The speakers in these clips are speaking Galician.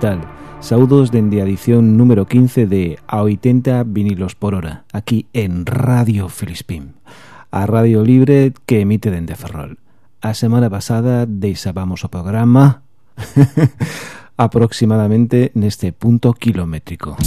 tal? Saudos dende a edición número 15 de A 80 vinilos por hora, aquí en Radio Filispín, a Radio Libre que emite dende Ferrol. A semana pasada deixábamos o programa aproximadamente neste punto kilométrico.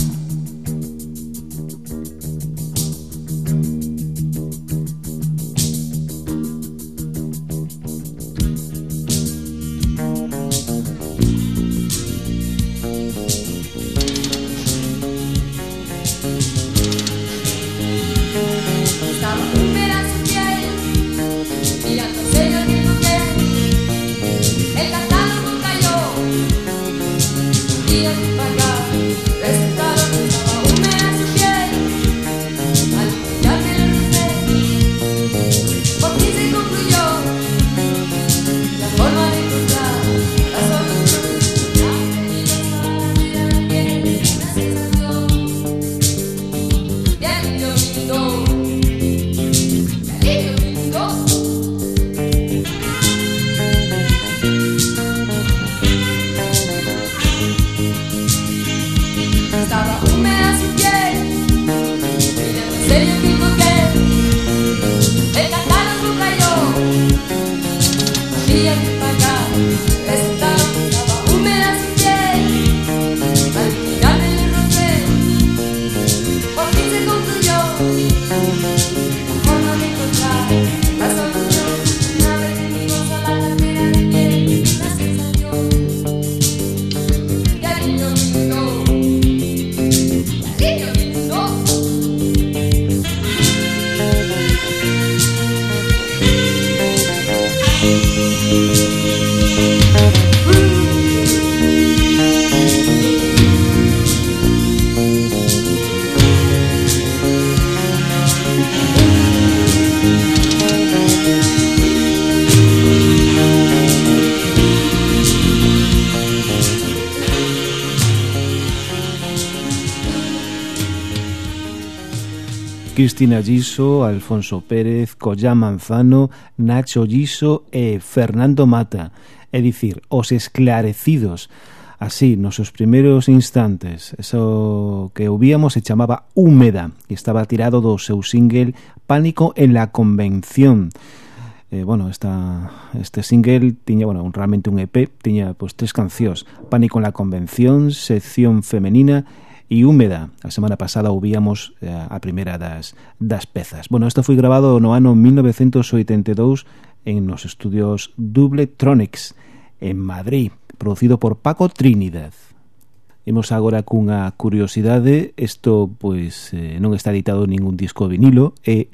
Cristina Giso, Alfonso Pérez, Collá Manzano, Nacho Giso e Fernando Mata, é dicir, os esclarecidos. Así, nos seus primeiros instantes, eso que ouvíamos se chamaba Húmeda e estaba tirado do seu single Pánico en la Convención. Eh, bueno, esta, este single tiña, bueno, un, realmente un EP, tiña pues, tres cancións, Pánico en la Convención, Sección Femenina e e húmeda. A semana pasada ouvíamos eh, a primeira das, das pezas. Bueno, isto foi grabado no ano 1982 en nos estudios Dubletronics en Madrid, producido por Paco Trinidad. Imos agora cunha curiosidade, isto pois eh, non está editado ningún disco vinilo, é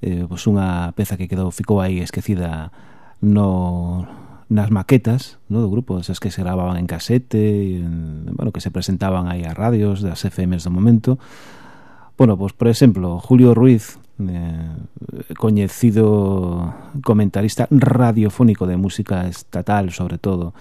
eh, pois unha peza que quedou ficou aí esquecida no nas maquetas no, do grupo, esas que se grababan en casete, en, bueno, que se presentaban aí a radios das FMs do momento. Bueno, pois, por exemplo, Julio Ruiz, eh, coñecido comentarista radiofónico de música estatal, sobre todo,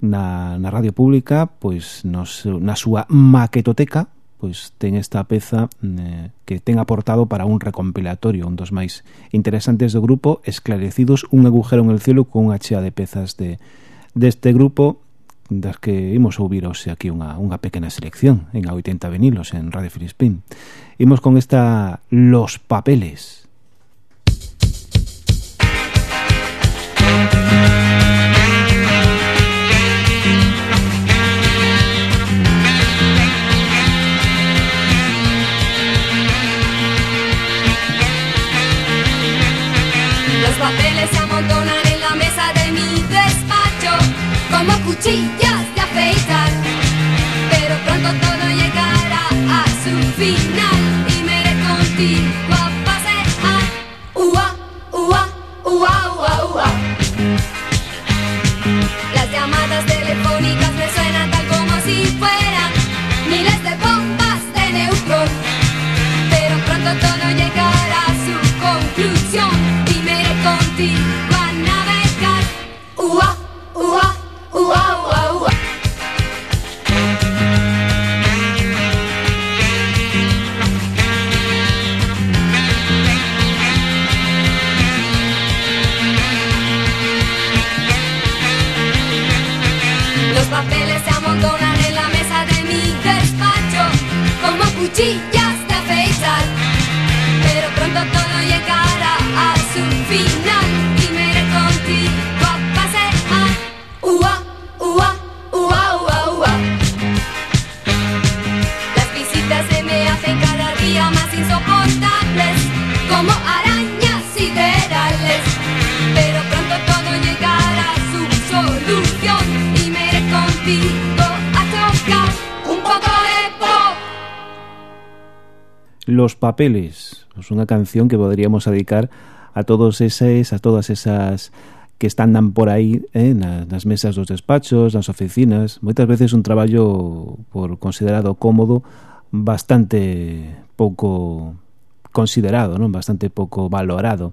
na, na radio pública, pois nos, na súa maquetoteca, pois ten esta peza mm, eh, que ten aportado para un recompilatorio, un dos máis interesantes do grupo, Esclarecidos, un agujero en el cielo con unha chea de pezas de deste grupo das que imos ouvir hoxe aquí unha, unha pequena selección en a 80 vinilos en Radio Filispín. Imos con esta Los Papeles. Cuchillas de afeitar. Pero pronto todo llegará a su final y me iré contigo cheat. papeles. Pois unha canción que poderíamos dedicar a todos eses, a todas esas que están dan por aí eh, nas, nas mesas dos despachos, nas oficinas. Moitas veces un traballo por considerado cómodo bastante pouco considerado, non? Bastante pouco valorado.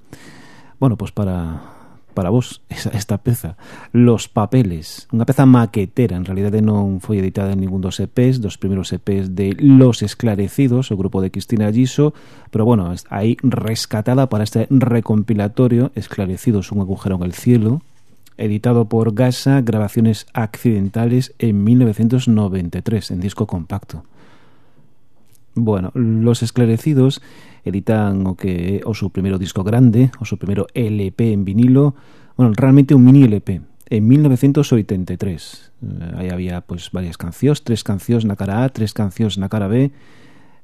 Bueno, pois para para vos esta peza Los Papeles, unha peza maquetera en realidade non foi editada en ningún dos EPs dos primeros EPs de Los Esclarecidos o grupo de Cristina Giso pero bueno, aí rescatada para este recompilatorio Esclarecidos, un agujero en el cielo editado por Gasa Grabaciones Accidentales en 1993 en disco compacto. Bueno, Los Esclarecidos editan o que é o seu primeiro disco grande, o seu primeiro LP en vinilo, bueno, realmente un mini LP, en 1983. Eh, aí había pois varias cancións, tres cancións na cara A, tres cancións na cara B,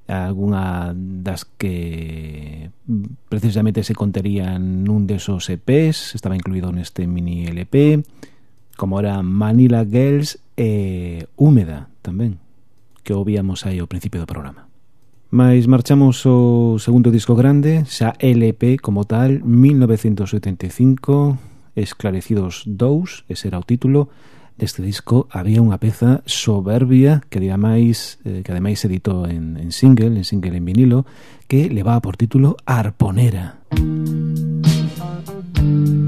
algunha das que mm, precisamente se conterían nun desos EPs, estaba incluído neste mini LP, como era Manila Girls e Húmeda tamén, que ouvíamos aí ao principio do programa. Mais marchamos o segundo disco grande, xa LP como tal, 1975, Esclarecidos 2, ese era o título. Deste disco había unha peza soberbia que ademais, eh, que ademais editou en, en single, en single en vinilo, que levaba por título Arponera. Música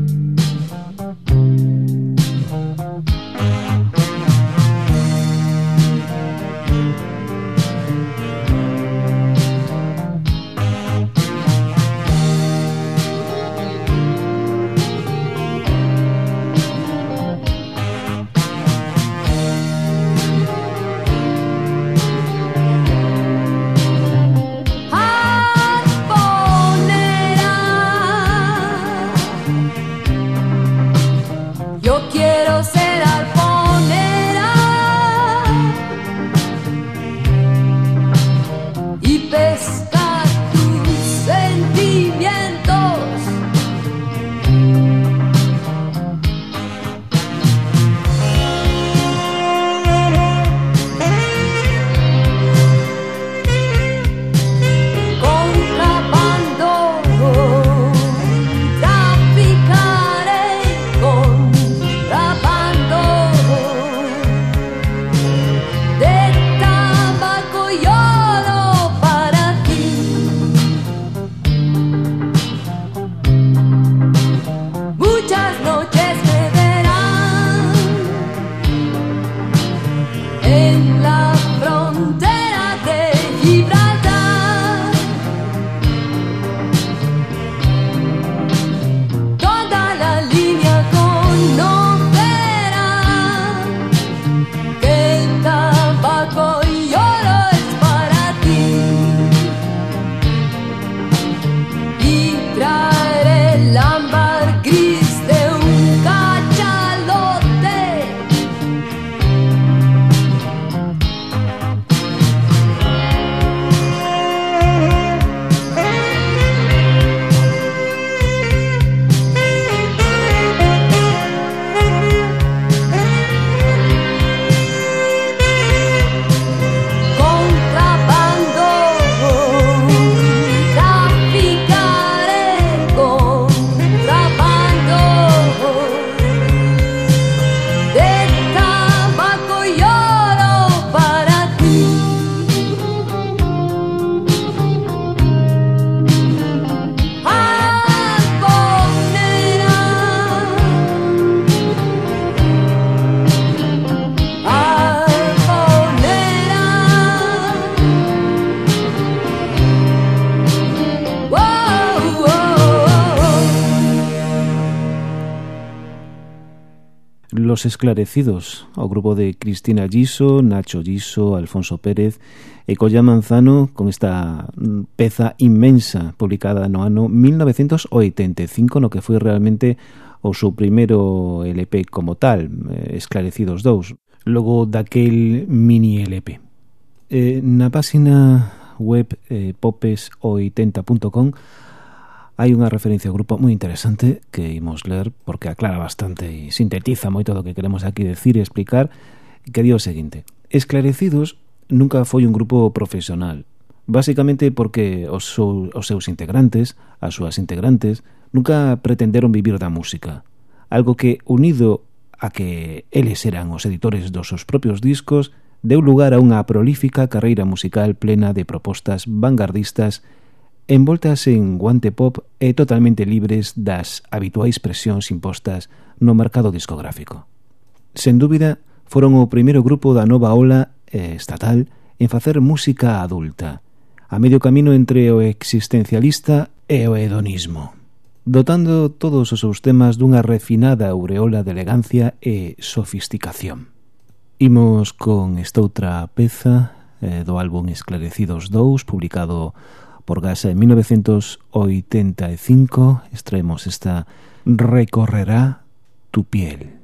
Los Esclarecidos, ao grupo de Cristina Giso, Nacho Giso, Alfonso Pérez e Colla Manzano con esta mm, peza inmensa publicada no ano 1985 no que foi realmente o seu primeiro LP como tal, eh, Esclarecidos 2, logo daquel mini LP. Eh, na página web eh, popes80.com hai unha referencia ao grupo moi interesante que imos ler porque aclara bastante e sintetiza moito do que queremos aquí decir e explicar que di o seguinte Esclarecidos nunca foi un grupo profesional. Basicamente porque os, sou, os seus integrantes, as súas integrantes nunca pretenderon vivir da música. Algo que unido a que eles eran os editores dos seus propios discos deu lugar a unha prolífica carreira musical plena de propostas vanguardistas envoltas en guante pop e totalmente libres das habituais presións impostas no mercado discográfico. Sen dúbida, foron o primeiro grupo da nova ola eh, estatal en facer música adulta, a medio camino entre o existencialista e o hedonismo, dotando todos os seus temas dunha refinada aureola de elegancia e sofisticación. Imos con esta outra peza eh, do álbum Esclarecidos 2, publicado por Gasa en 1985 extraemos esta Recorrerá tu piel.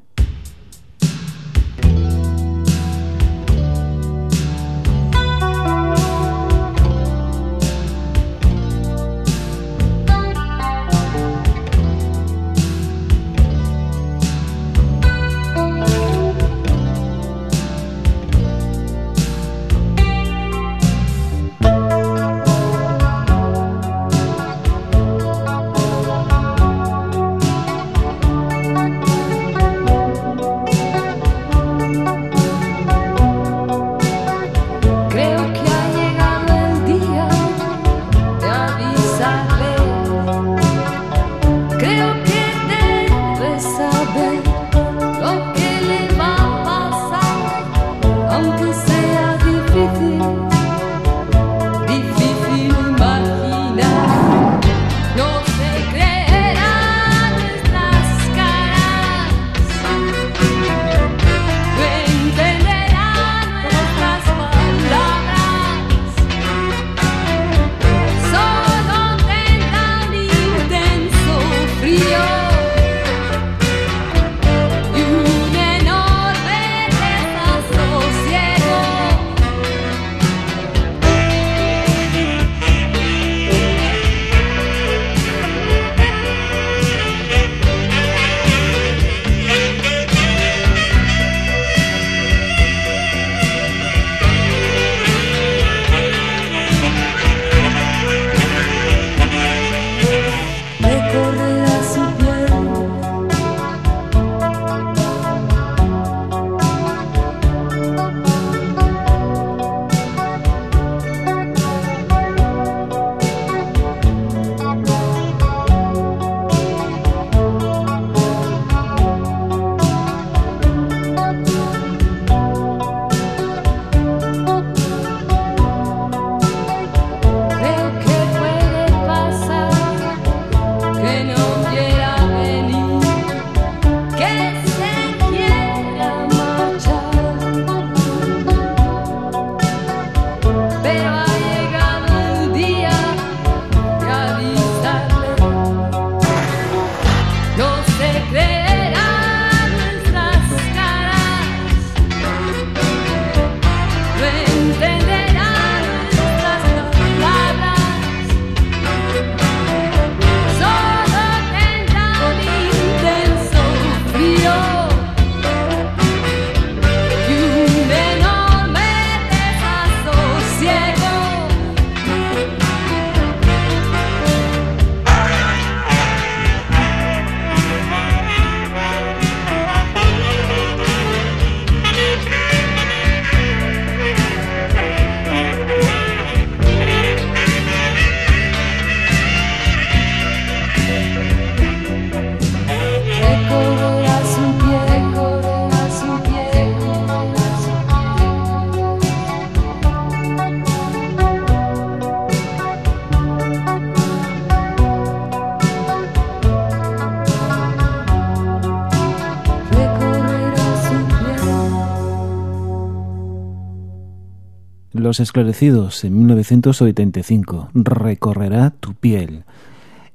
Los Esclarecidos en 1985. Recorrerá tu piel.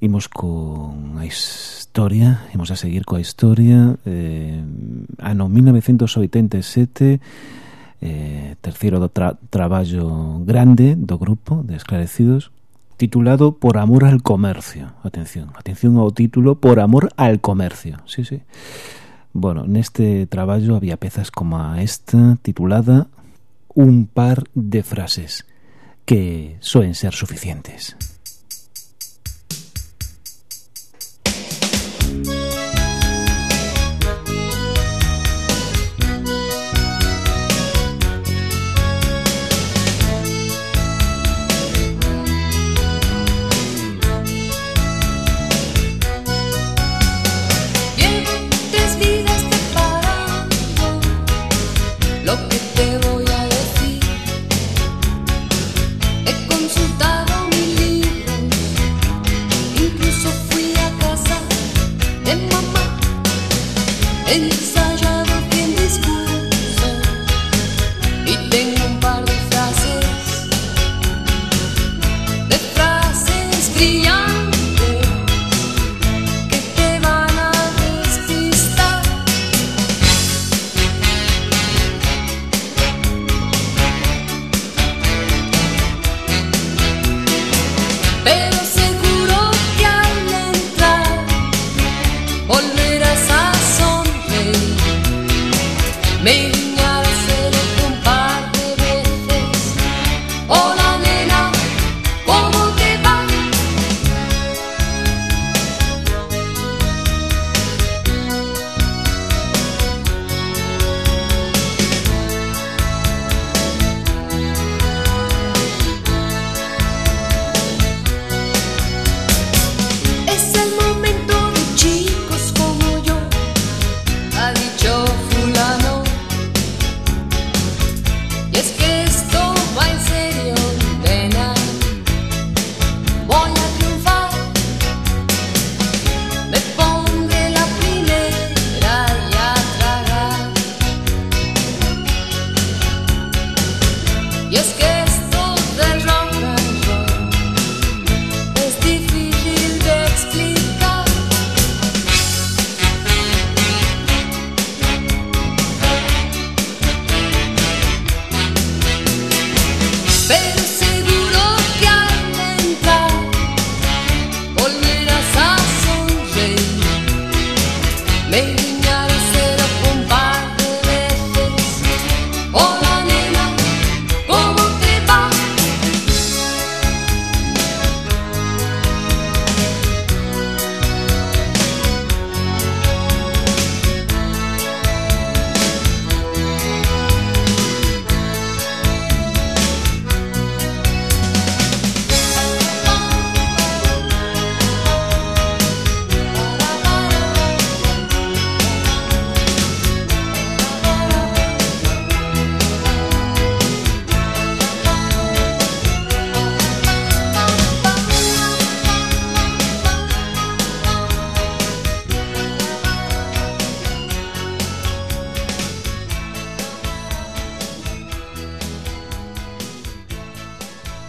Imos con a historia, imos a seguir coa historia. Eh, ano 1987, eh, terceiro do tra traballo grande do grupo de Esclarecidos, titulado Por amor al comercio. Atención, atención ao título Por amor al comercio. Sí, sí. Bueno, neste traballo había pezas como esta, titulada Un par de frases que suelen ser suficientes.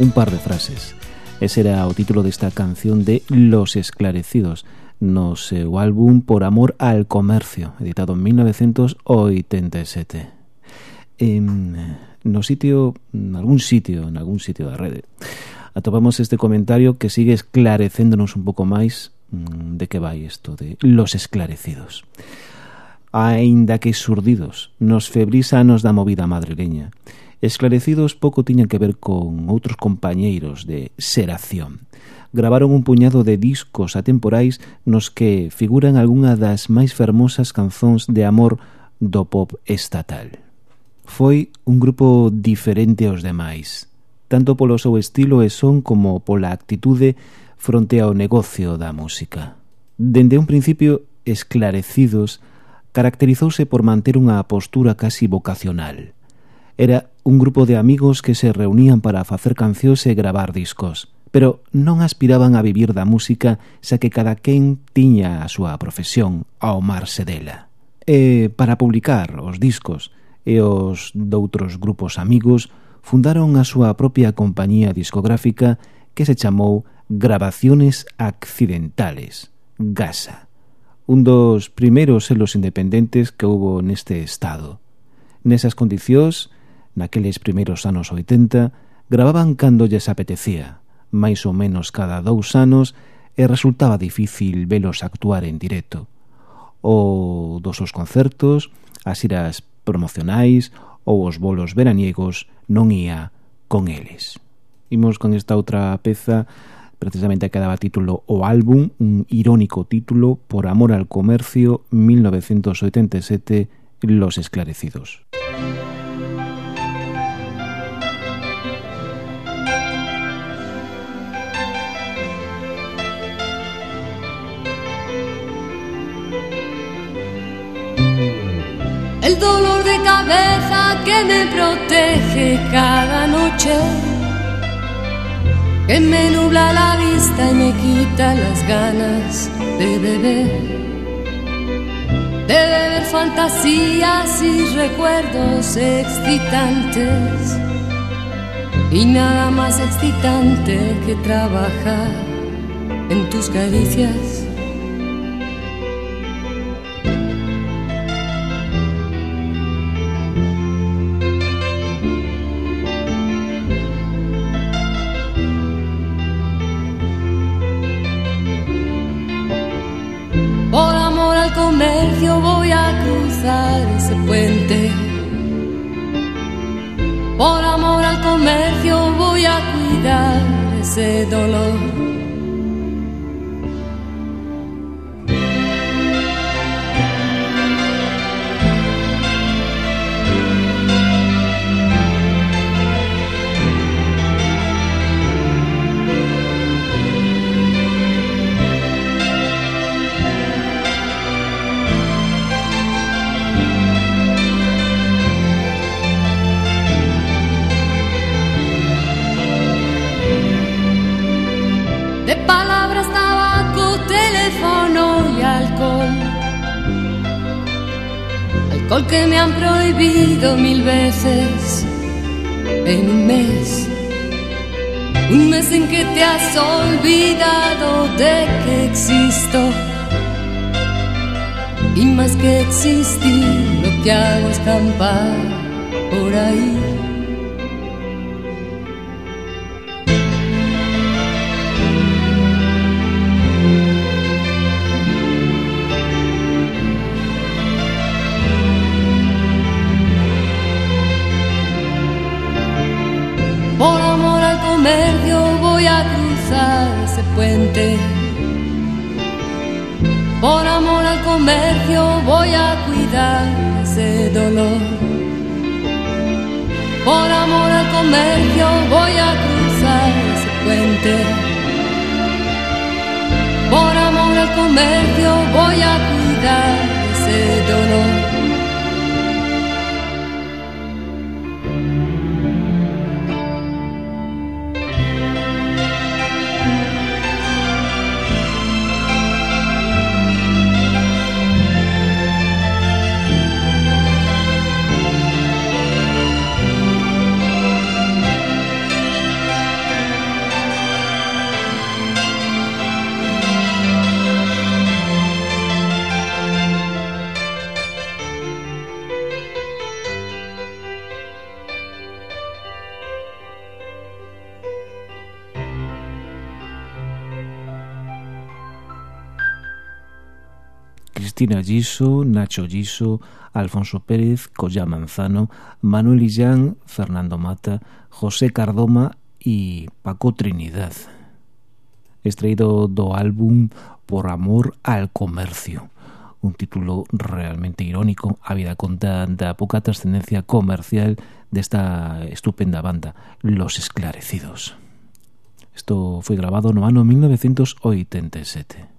un par de frases. Ese era o título desta canción de Los Esclarecidos, no seu álbum Por Amor al Comercio, editado en 1987. En, no sitio, en algún sitio, en algún sitio da rede, atopamos este comentario que sigue esclarecéndonos un pouco máis mm, de que vai isto de Los Esclarecidos. Ainda que surdidos, nos febrís anos da movida madrileña Esclarecidos pouco tiñan que ver con outros compañeiros de Seración. Gravaron un puñado de discos atemporais nos que figuran algunha das máis fermosas canzóns de amor do pop estatal. Foi un grupo diferente aos demais, tanto polo seu estilo e son como pola actitude fronte ao negocio da música. Dende un principio, esclarecidos, caracterizouse por manter unha postura casi vocacional. Era un grupo de amigos que se reunían para facer cancións e gravar discos, pero non aspiraban a vivir da música xa que cada quen tiña a súa profesión ao marse dela. E para publicar os discos e os doutros grupos amigos fundaron a súa propia compañía discográfica que se chamou Grabaciones Accidentales, GASA, un dos primeiros selos independentes que houbo neste estado. Nesas condicións, naqueles primeiros anos 80, gravaban cando lles apetecía, máis ou menos cada dous anos, e resultaba difícil velos actuar en directo. O dos seus concertos, as iras promocionais ou os bolos veraniegos non ia con eles. Imos con esta outra peza precisamente que daba título o álbum, un irónico título, Por amor al comercio, 1987, Los esclarecidos. Música dolor de cabeza que me protege cada noche que me nubla la vista y me quita las ganas de beber, de beber fantasías y recuerdos excitantes. Y nada más excitante que trabajar en tus caricias Por amor al comercio voy a cuidar ese dolor. Que me han prohibido mil veces en un mes. Un mes en que te has olvidado de que existo. Y más que existir, lo que hago es campar por ahí. Por amor al comercio voy a cuidar ese dolor. Por amor al comercio voy a cruzar ese puente. Por amor al comercio voy a cuidar ese dolor. Cristina Giso, Nacho Giso, Alfonso Pérez, Colla Manzano, Manuel Illán, Fernando Mata, José Cardoma y Paco Trinidad. Extraído do álbum Por amor al comercio, un título realmente irónico, a vida conta da poca trascendencia comercial desta estupenda banda, Los Esclarecidos. Isto foi grabado no ano 1987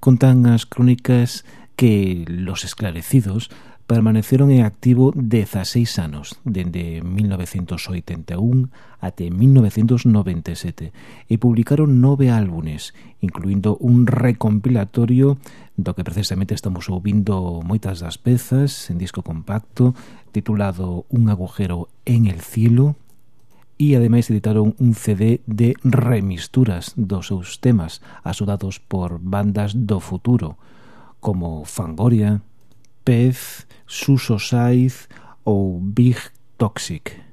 contan as crónicas que los esclarecidos permaneceron en activo 16 anos, dende 1981 até 1997, e publicaron nove álbumes, incluindo un recompilatorio do que precisamente estamos ouvindo moitas das pezas en disco compacto, titulado Un agujero en el cielo, e ademais editaron un CD de remisturas dos seus temas axudados por bandas do futuro como Fangoria, Pez, Suso Saiz ou Big Toxic.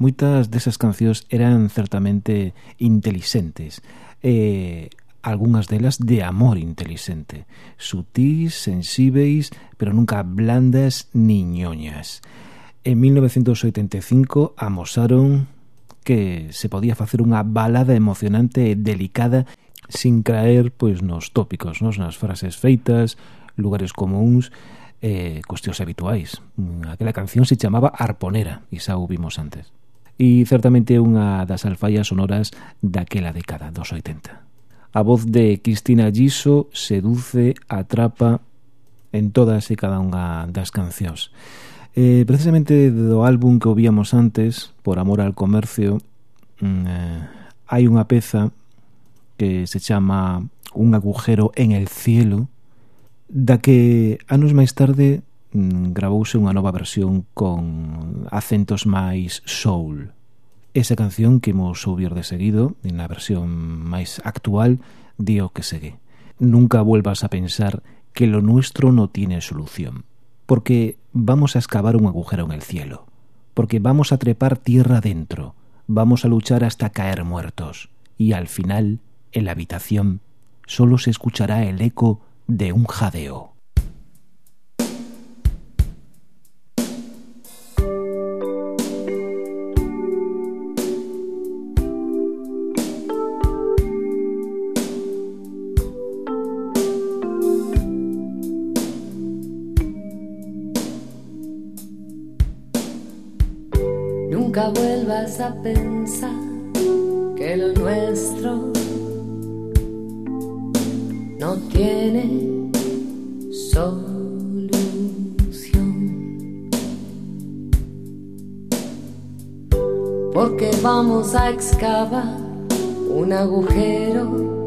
Moitas desas cancións eran certamente intelixentes e algunhas delas de amor intelixente, sutís, sensíveis, pero nunca blandas ni ñoñas. En 1985 amosaron que se podía facer unha balada emocionante e delicada sin caer pois nos tópicos, nos, nas frases feitas, lugares comuns, eh, cuestións habituais. Aquela canción se chamaba Arponera, e xa o vimos antes. E certamente unha das alfaias sonoras daquela década dos 80. A voz de Cristina Giso seduce, atrapa en todas e cada unha das cancións. Eh, precisamente do álbum que ouvíamos antes, Por amor al comercio, mm, eh, hai unha peza que se chama Un agujero en el cielo, da que anos máis tarde mm, gravouse unha nova versión con acentos máis soul. Esa canción que imos ouvir de seguido, na versión máis actual, dio que segue. Nunca vuelvas a pensar que lo nuestro no tiene solución. Porque vamos a excavar un agujero en el cielo, porque vamos a trepar tierra adentro, vamos a luchar hasta caer muertos, y al final, en la habitación, solo se escuchará el eco de un jadeo. A pensar que lo nuestro no tiene solución. Porque vamos a excavar un agujero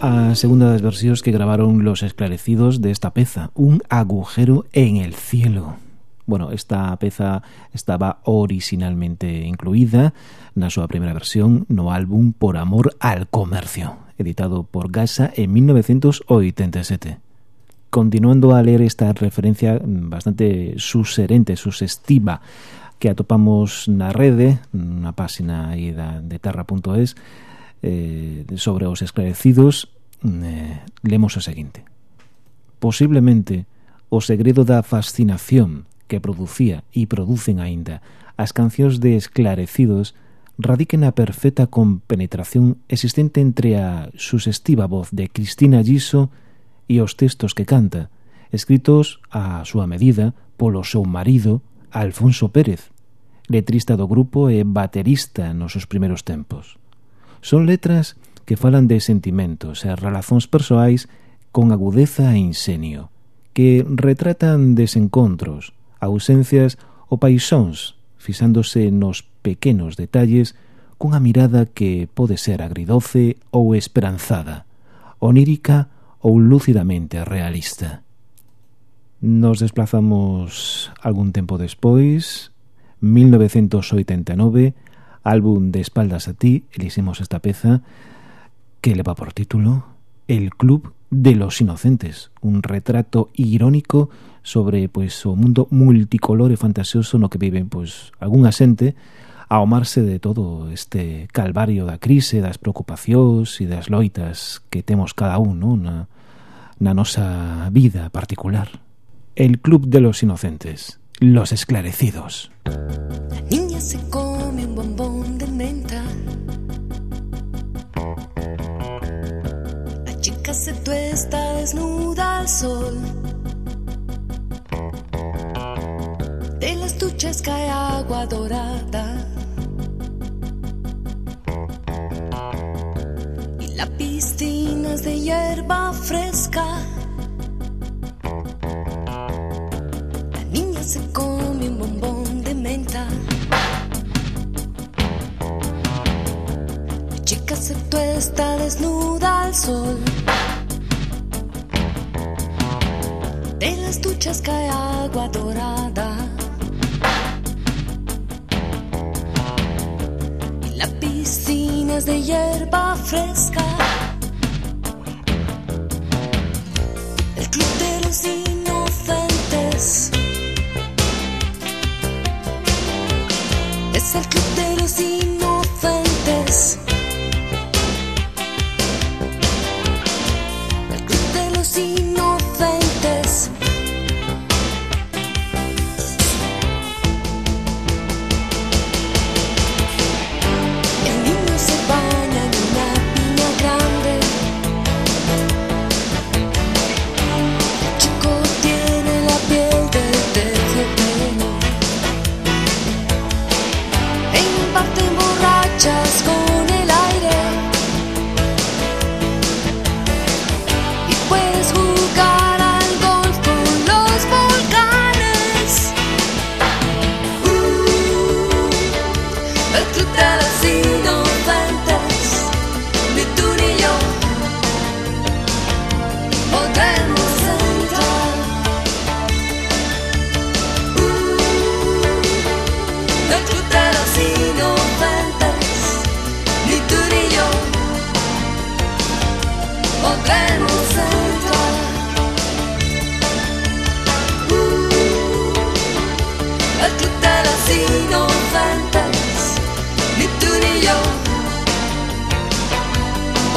a segunda das versións que gravaron Los Esclarecidos desta peza, Un agujero en el cielo. Bueno, esta peza estaba originalmente incluída na súa primeira versión no álbum Por amor al comercio, editado por Gasa en 1987. Continuando a ler esta referencia bastante suserente, susestiva, que atopamos na rede, na página de terra.es, eh, sobre os esclarecidos eh, lemos o seguinte posiblemente o segredo da fascinación que producía e producen aínda as cancións de esclarecidos radique na perfecta compenetración existente entre a suxestiva voz de Cristina Giso e os textos que canta, escritos a súa medida polo seu marido Alfonso Pérez, letrista do grupo e baterista nos seus primeiros tempos. Son letras que falan de sentimentos e relazóns persoais con agudeza e insenio, que retratan desencontros, ausencias ou paisóns, fixándose nos pequenos detalles cunha mirada que pode ser agridoce ou esperanzada, onírica ou lúcidamente realista. Nos desplazamos algún tempo despois, 1989, álbum de espaldas a ti, eliximos esta peza que leva por título El Club de los Inocentes, un retrato irónico sobre pois, o mundo multicolor e fantasioso no que viven pois, algunha xente a omarse de todo este calvario da crise, das preocupacións e das loitas que temos cada un ¿no? na, na nosa vida particular. El Club de los Inocentes, los esclarecidos. La niña se come un bombón de menta. La chica se tuesta desnuda al sol. De las duchas cae agua dorada.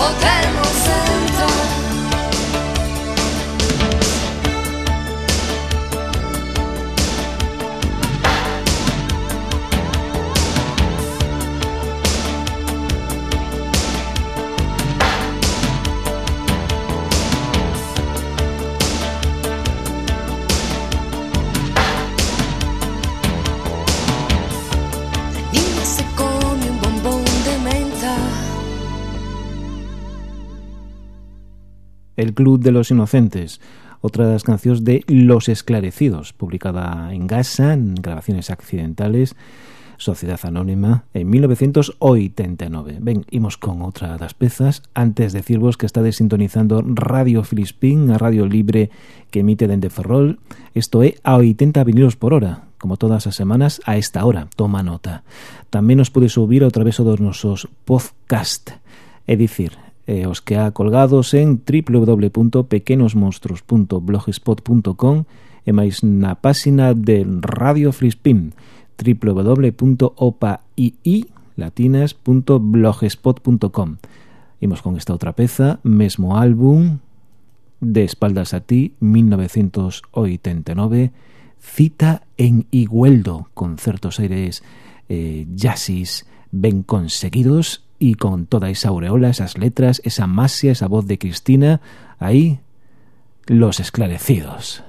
我 El Club de los Inocentes, outra das cancións de Los Esclarecidos, publicada en Gaza, en grabaciones accidentales, Sociedad Anónima, en 1989. Ben, imos con outra das pezas. Antes de decirvos que estades sintonizando Radio Filispín, a radio libre que emite dende Ferrol. Isto é a 80 vinilos por hora, como todas as semanas, a esta hora. Toma nota. Tamén nos podes ouvir a través dos nosos podcast. É dicir, eh, os que ha colgados en www.pequenosmonstruos.blogspot.com e máis na páxina de Radio Frispin www.opaii.blogspot.com Imos con esta outra peza, mesmo álbum de Espaldas a ti, 1989, cita en Igueldo, con certos aires eh, jazzis ben conseguidos y con toda esa aureola, esas letras, esa masia, esa voz de Cristina, ahí los esclarecidos.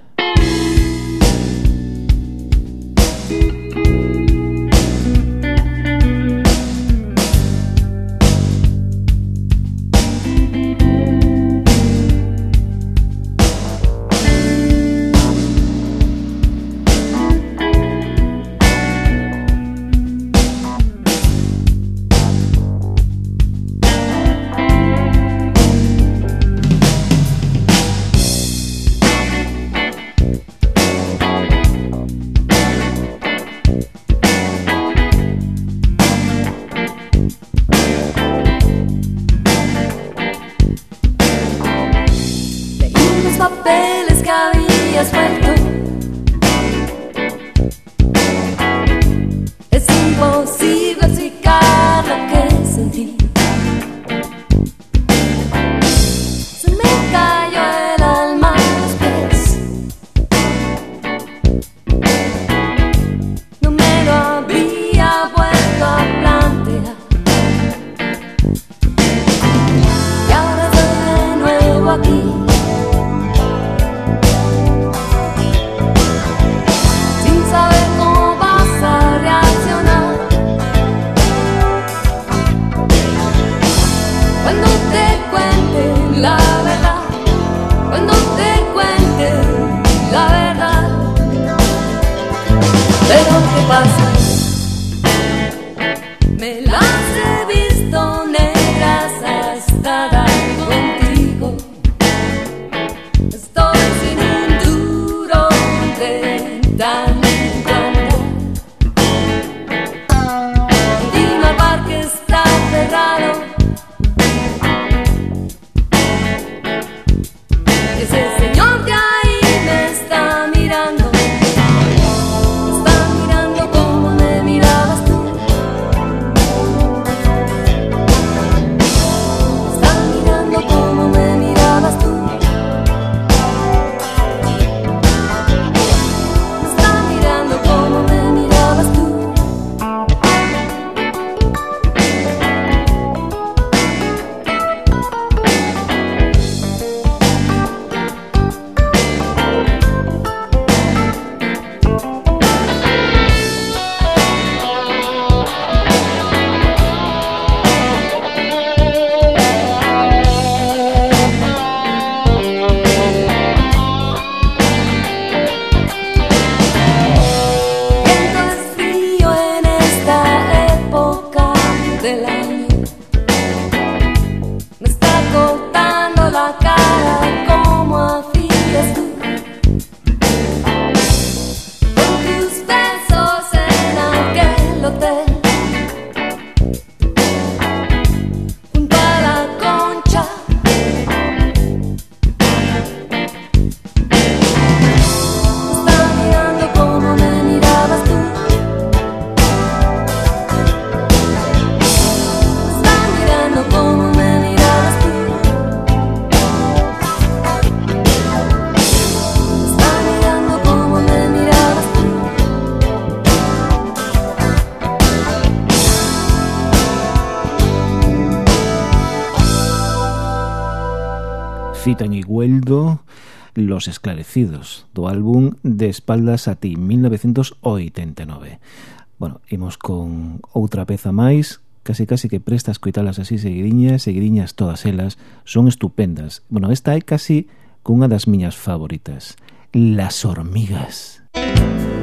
Coñecidos do álbum De espaldas a ti 1989 Bueno, imos con outra peza máis Casi casi que presta a escoitalas así seguidiñas Seguidiñas todas elas Son estupendas. Bueno, esta é casi cunha das miñas favoritas Las hormigas. Música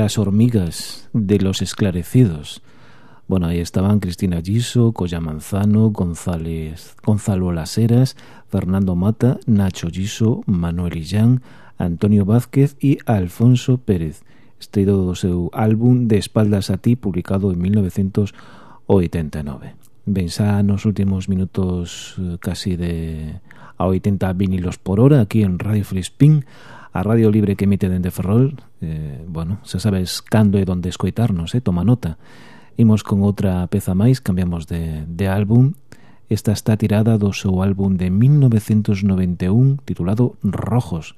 las hormigas de los esclarecidos. Bueno, ahí estaban Cristina Giso, Colla Manzano, González, Gonzalo Laseras, Fernando Mata, Nacho Giso, Manuel Illán, Antonio Vázquez y Alfonso Pérez. Este do seu álbum De espaldas a ti publicado en 1989. Pensá nos últimos minutos eh, casi de a 80 vinilos por hora aquí en Radio Free Spin a Radio Libre que emite dende Ferrol, eh, bueno, xa sabes cando e donde escoitarnos, eh, toma nota. Imos con outra peza máis, cambiamos de, de álbum. Esta está tirada do seu álbum de 1991 titulado Rojos,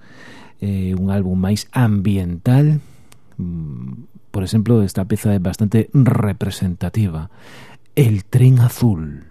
eh, un álbum máis ambiental, mm, por exemplo, esta peza é bastante representativa. El tren azul.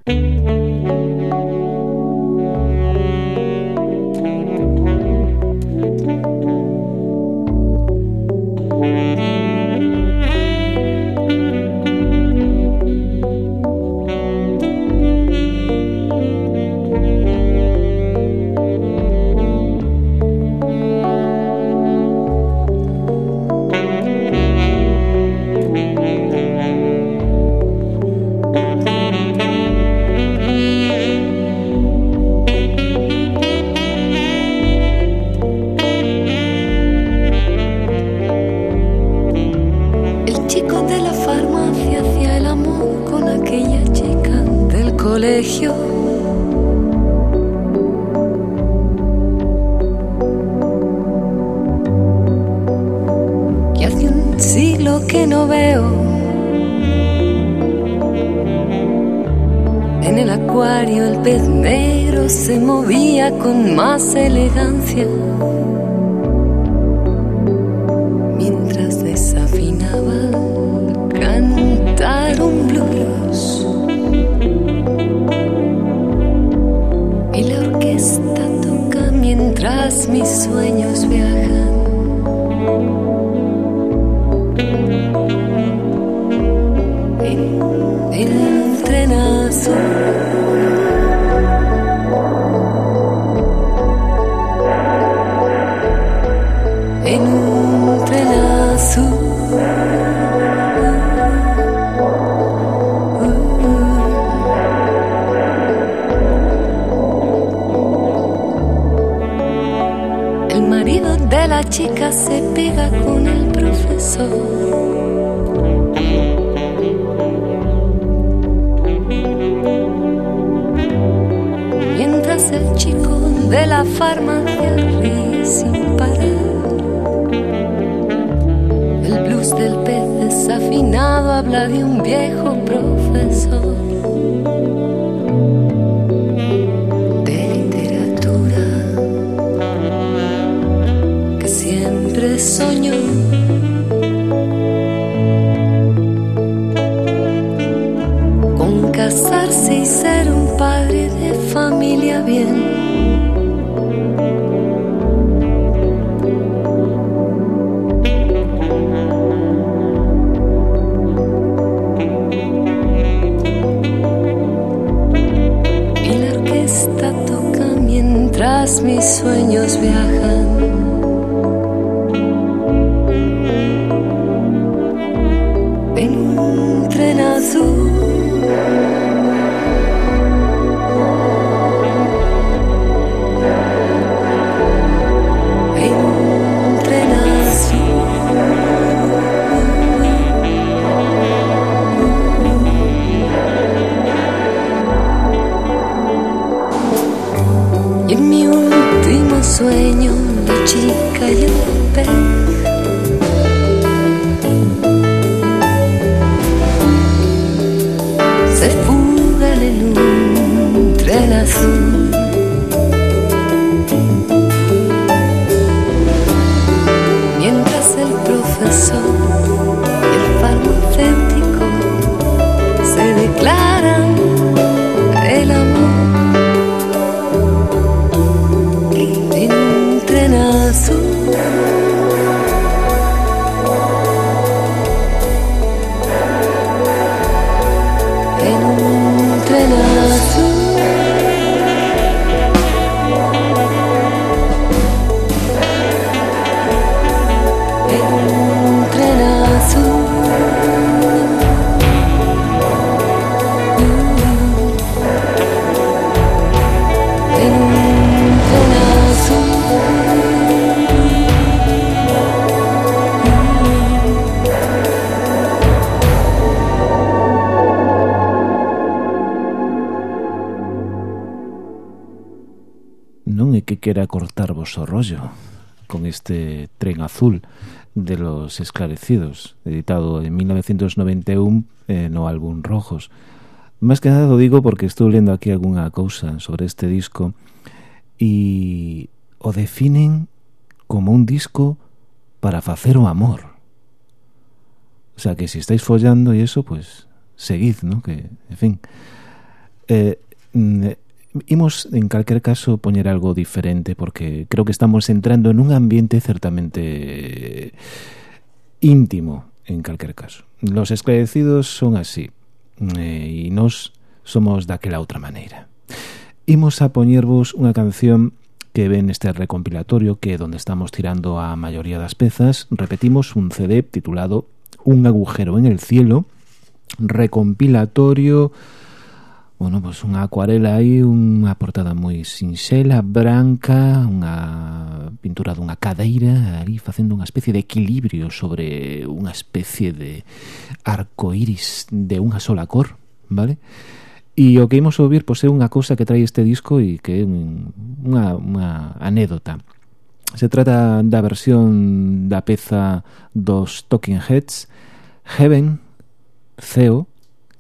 sueños viajan. En, el tren azul. la chica se pega con el profesor. Mientras el chico de la farmacia ríe sin parar. El blues del pez desafinado habla de un viejo profesor. familia bien. Y la orquesta toca mientras mis sueños viajan. but you know bêtes. quera cortarvos o rollo con este Tren Azul de los Esclarecidos, editado en 1991 eh, no álbum Rojos. Más que nada lo digo porque estou lendo aquí algunha cousa sobre este disco e o definen como un disco para facer o amor. O sea, que si estáis follando e eso, pues seguid, ¿no? Que, en fin. Eh, mm, Imos, en calquer caso, poñer algo diferente porque creo que estamos entrando en un ambiente certamente íntimo, en calquer caso. Los esclarecidos son así eh, e nos somos daquela outra maneira. Imos a poñervos unha canción que ven este recompilatorio que é donde estamos tirando a maioría das pezas. Repetimos un CD titulado Un agujero en el cielo, recompilatorio Bueno, pues unha acuarela aí, unha portada moi sinxela, branca, unha pintura dunha cadeira, ali facendo unha especie de equilibrio sobre unha especie de arco iris de unha sola cor, vale? E o que imos ouvir pois é unha cousa que trae este disco e que é unha, unha anédota. Se trata da versión da peza dos Talking Heads, Heaven, Ceo,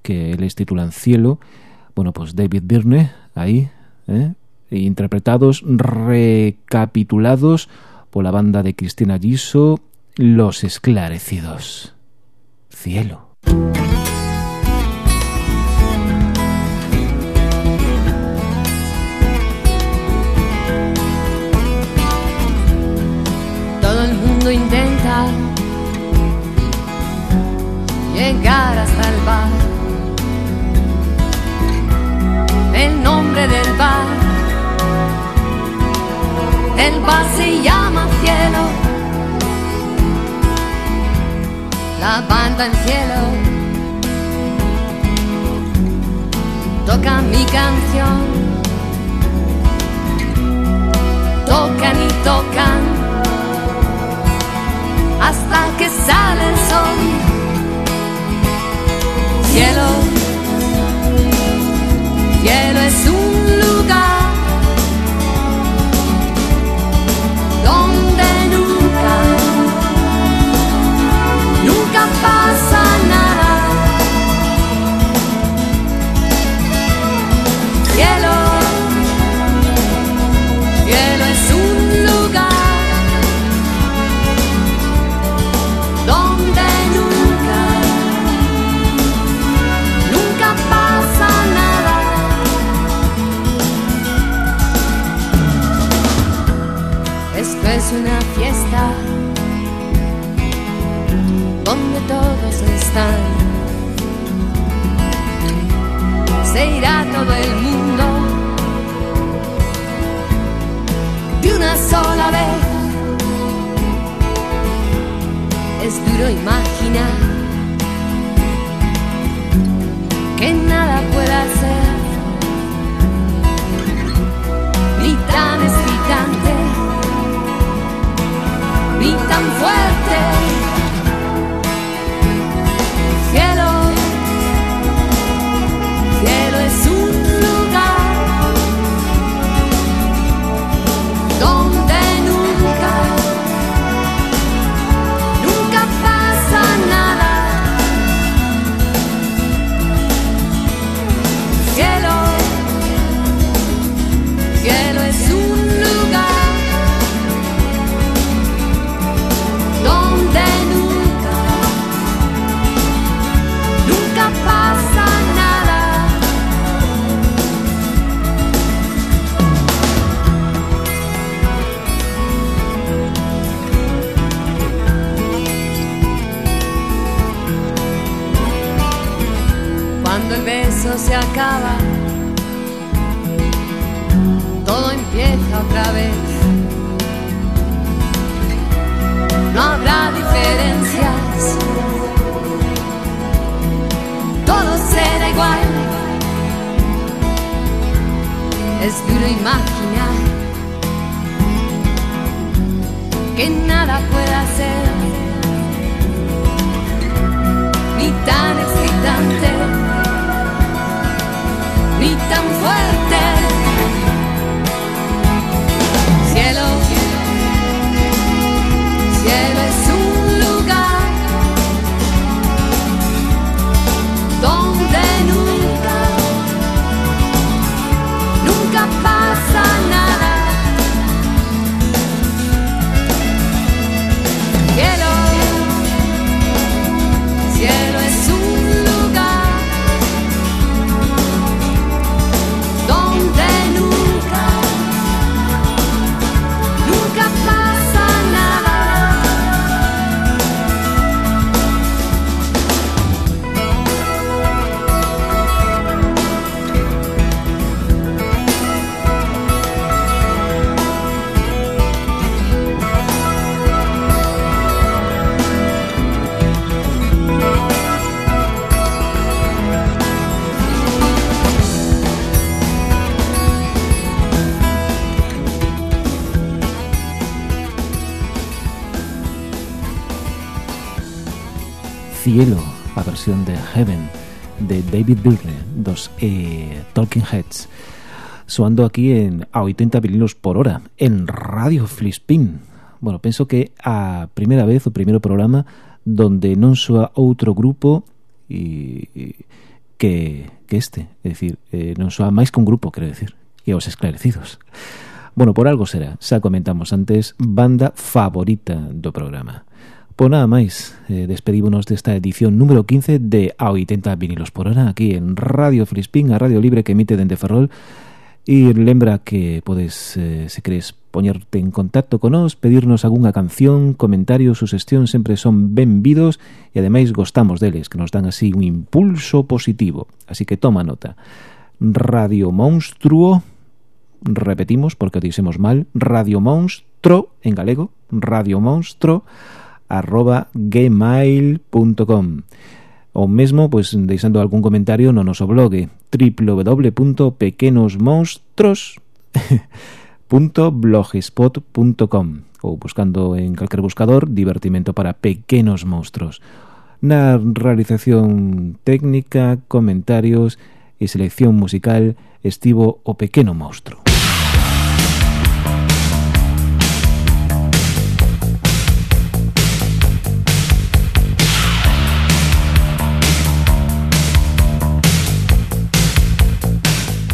que eles titulan Cielo, e bueno, pues David Byrne, ahí, ¿eh? interpretados, recapitulados por la banda de Cristina Giso, Los Esclarecidos. Cielo. Todo el mundo intenta llegar hasta el bar el nombre del bar. El bar se llama cielo. La banda en cielo toca mi canción. Tocan y tocan hasta que sale el sol. Cielo cielo es un que nada pueda ser ni tan excitante ni tan fuerte. Cielo, a versión de Heaven de David Byrne dos eh, Talking Heads soando aquí en a 80 vinilos por hora en Radio Flispin bueno, penso que a primeira vez o primeiro programa donde non soa outro grupo e, e que, que este é dicir, eh, non soa máis que un grupo quero decir, e os esclarecidos. Bueno, por algo será, xa comentamos antes banda favorita do programa. Pois nada máis, eh, despedímonos desta edición número 15 de A80 Vinilos por Hora aquí en Radio Frispín, a Radio Libre que emite dende Ferrol e lembra que podes, eh, se crees, poñerte en contacto con nós, pedirnos algunha canción, comentarios, sugestión, sempre son benvidos e ademais gostamos deles, que nos dan así un impulso positivo. Así que toma nota. Radio Monstruo, repetimos porque o dixemos mal, Radio Monstruo en galego, Radio Monstruo, arroba gmail.com O mesmo pois, deixando algún comentario no noso blog eh, www.pequenosmonstros.blogspot.com ou buscando en calquer buscador divertimento para pequenos monstros na realización técnica, comentarios e selección musical estivo o pequeno monstruo.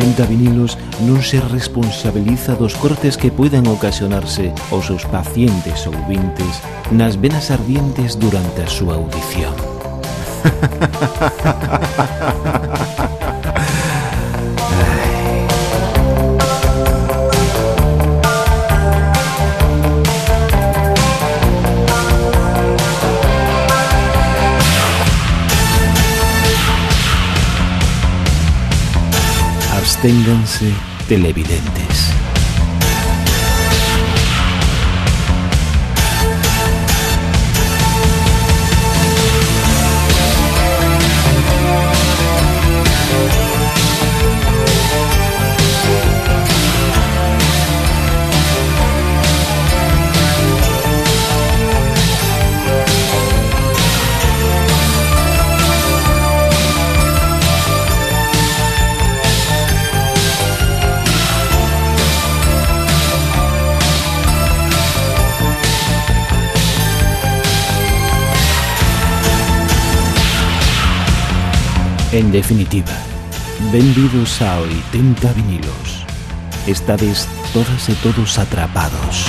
venta vinilos non se responsabiliza dos cortes que poidan ocasionarse aos seus pacientes ou vintes nas venas ardientes durante a súa audición. Sosténganse televidentes. En definitiva, benvidos a 80 vinilos. Estades todas e todos atrapados.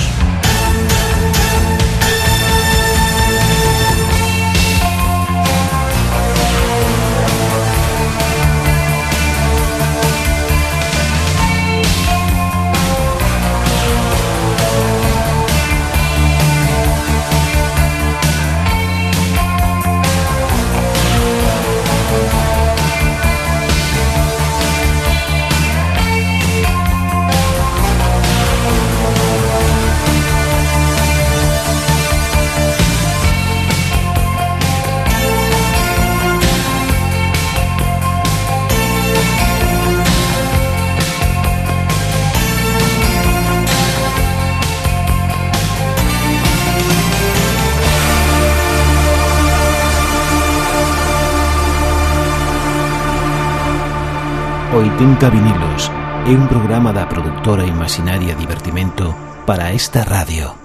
Tinta Vinilos é un programa da productora Imaginaria Divertimento para esta radio.